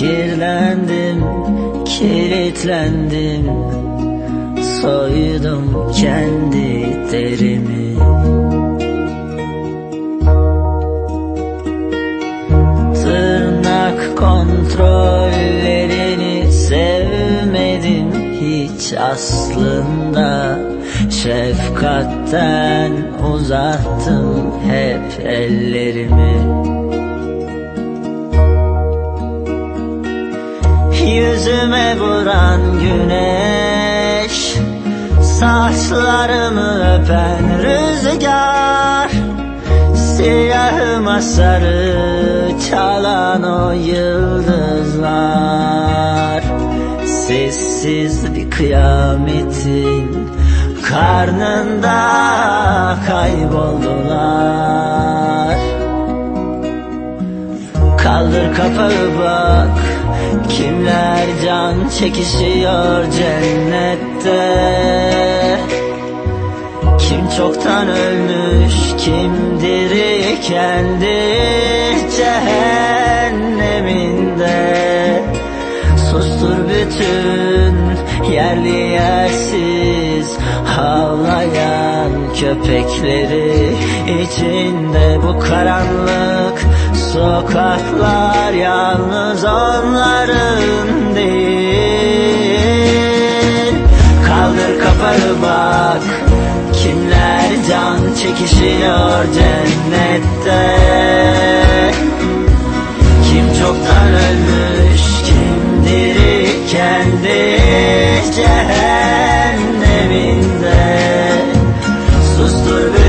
Zehirlendim, kilitlendim. Soydum kendi derimi. Tırnak kontrollerini sevmedim hiç aslında. Şefkatten uzattım hep ellerimi Yüzüme vuran güneş Saçlarımı öpen rüzgar Siyahıma sarı çalan o yıldızlar. Sessiz bir kıyametin karnında kayboldular Kaldır kapağı bak Kimler can çekişiyor cennette? Kim çoktan ölmüş kim diri kendi cehenneminde? Sustur bütün yerli yersiz havlayan köpekleri içinde. Bu karanlık sokaklar yalnız onların değil. Kaldır kapağı bak kimler can çekişiyor cennette? Kim çoktan ölmüş kim diri kendi cehenneminde? Sustur